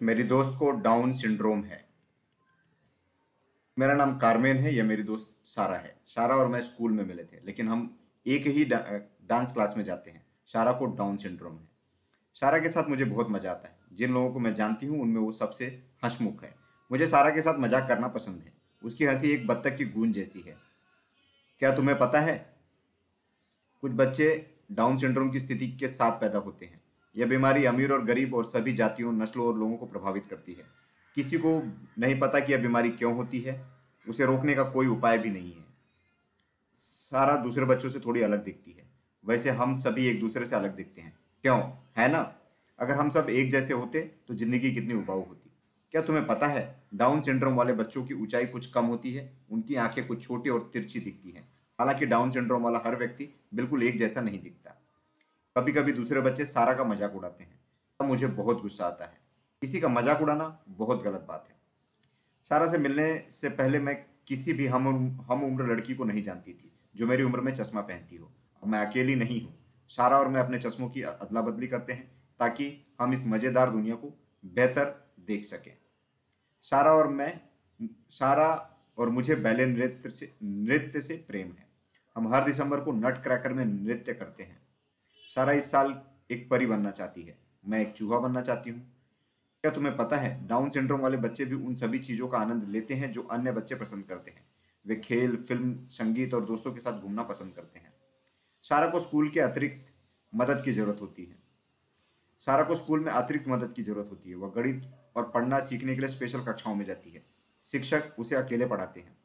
मेरी दोस्त को डाउन सिंड्रोम है। मेरा नाम कारमेन है यह मेरी दोस्त सारा है। सारा और मैं स्कूल में मिले थे, लेकिन हम एक ही डांस क्लास में जाते हैं। सारा को डाउन सिंड्रोम है। सारा के साथ मुझे बहुत मज़ा आता है। जिन लोगों को मैं जानती हूँ, उनमें वो सबसे हंसमुख है। मुझे सारा के साथ मज़ाक करना पसंद है। उसकी हँसी एक बत्तख की गूंज जैसी है। क्या तुम्हें पता है? कुछ बच्चे डाउन सिंड्रोम की स्थिति के साथ पैदा होते हैं। यह बीमारी अमीर और गरीब और सभी जातियों, नस्लों और लोगों को प्रभावित करती है। किसी को नहीं पता कि यह बीमारी क्यों होती है, उसे रोकने का कोई उपाय भी नहीं है। सारा दूसरे बच्चों से थोड़ी अलग दिखती है। वैसे हम सभी एक दूसरे से अलग दिखते हैं। क्यों? है ना? अगर हम सब एक जैसे होते तो ज़िंदगी कितनी उबाऊ होती। क्या तुम्हें पता है, डाउन सिंड्रोम वाले बच्चों की ऊंचाई कुछ कम होती है? उनकी आँखें कुछ छोटी और तिरछी दिखती हैं। हालाँकि डाउन सिंड्रोम वाला हर व्यक्ति बिल्कुल एक जैसा नहीं दिखता। कभी कभी दूसरे बच्चे सारा का मज़ाक उड़ाते हैं। तब मुझे बहुत गुस्सा आता है। किसी का मज़ाक उड़ाना बहुत गलत बात है। सारा से मिलने से पहले मैं किसी भी हम हम उम्र लड़की को नहीं जानती थी, जो मेरी उम्र में चश्मा पहनती हो। अब मैं अकेली नहीं हूँ। सारा और मैं अपने चश्मों की अदला बदली करते हैं, ताकि हम इस मज़ेदार दुनिया को बेहतर देख सकें। सारा और मैं, सारा और मुझे बैले नृत्य से नृत्य से प्रेम है। हम हर दिसंबर को नट क्रैकर में नृत्य करते हैं। सारा इस साल एक परी बनना चाहती है। मैं एक चूहा बनना चाहती हूँ। क्या तुम्हें पता है डाउन सिंड्रोम वाले बच्चे भी उन सभी चीज़ों का आनंद लेते हैं जो अन्य बच्चे पसंद करते हैं। वे खेल, फ़िल्म, संगीत और दोस्तों के साथ घूमना पसंद करते हैं। सारा को स्कूल के अतिरिक्त मदद की ज़रूरत होती है। सारा को स्कूल में अतिरिक्त मदद की ज़रूरत होती है। वह गणित और पढ़ना सीखने के लिए स्पेशल कक्षाओं में जाती है। शिक्षक उसे अकेले पढ़ाते हैं।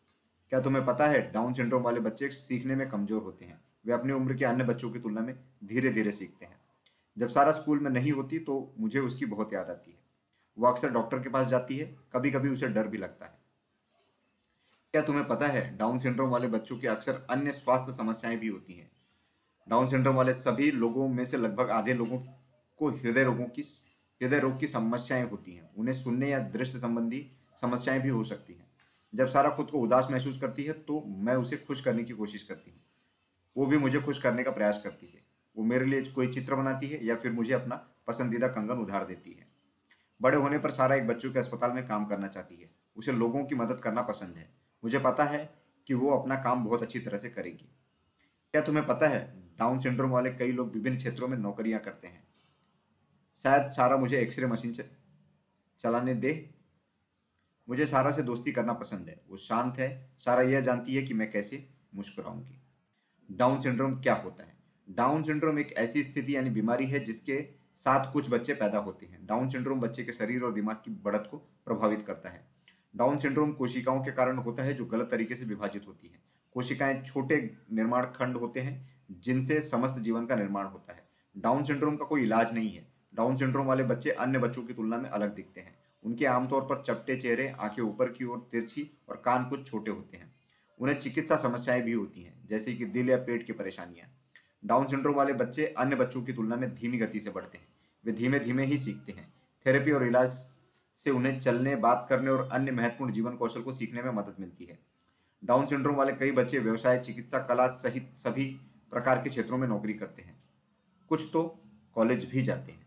क्या तुम्हें पता है डाउन सिंड्रोम वाले बच्चे सीखने में कमज़ोर होते हैं। वे अपनी उम्र के अन्य बच्चों की तुलना में धीरे धीरे सीखते हैं। जब सारा स्कूल में नहीं होती तो मुझे उसकी बहुत याद आती है। वो अक्सर डॉक्टर के पास जाती है कभी कभी उसे डर भी लगता है। क्या तुम्हें पता है डाउन सिंड्रोम वाले बच्चों की अक्सर अन्य स्वास्थ्य समस्याएँ भी होती हैं। डाउन सिंड्रोम वाले सभी लोगों में से लगभग आधे लोगों को हृदय रोगों की, हृदय रोग की समस्याएँ होती हैं। उन्हें सुनने या दृष्टि संबंधी समस्याएँ भी हो सकती हैं। जब सारा खुद को उदास महसूस करती है तो मैं उसे खुश करने की कोशिश करती हूँ। वो भी मुझे खुश करने का प्रयास करती है। वो मेरे लिए कोई चित्र बनाती है या फिर मुझे अपना पसंदीदा कंगन उधार देती है। बड़े होने पर सारा एक बच्चों के अस्पताल में काम करना चाहती है। उसे लोगों की मदद करना पसंद है। मुझे पता है कि वो अपना काम बहुत अच्छी तरह से करेगी। क्या तुम्हें पता है, डाउन सिंड्रोम वाले कई लोग विभिन्न क्षेत्रों में नौकरियाँ करते हैं। शायद सारा मुझे एक्सरे मशीन चलाने दे मुझे सारा से दोस्ती करना पसंद है। वो शांत है। सारा यह जानती है कि मैं कैसे मुस्कुराऊँगी। डाउन सिंड्रोम क्या होता है? डाउन सिंड्रोम एक ऐसी स्थिति यानी बीमारी है जिसके साथ कुछ बच्चे पैदा होते हैं। डाउन सिंड्रोम बच्चे के शरीर और दिमाग की बढ़त को प्रभावित करता है। डाउन सिंड्रोम कोशिकाओं के कारण होता है जो गलत तरीके से विभाजित होती है। कोशिकाएँ छोटे निर्माण खंड होते हैं, जिनसे समस्त जीवन का निर्माण होता है। डाउन सिंड्रोम का कोई इलाज नहीं है। डाउन सिंड्रोम वाले बच्चे अन्य बच्चों की तुलना में अलग दिखते हैं। उनके आमतौर पर चपटे चेहरे, आँखें ऊपर की ओर तिरछी और कान कुछ छोटे होते हैं। उन्हें चिकित्सा समस्याएँ भी होती हैं, जैसे कि दिल या पेट की परेशानियाँ। डाउन सिंड्रोम वाले बच्चे अन्य बच्चों की तुलना में धीमी गति से बढ़ते हैं। वे धीमे धीमे ही सीखते हैं। थेरेपी और इलाज से उन्हें चलने, बात करने और अन्य महत्वपूर्ण जीवन कौशल को सीखने में मदद मिलती है। डाउन सिंड्रोम वाले कई बच्चे व्यवसाय, चिकित्सा, कला सहित सभी प्रकार के क्षेत्रों में नौकरी करते हैं। कुछ तो कॉलेज भी जाते हैं।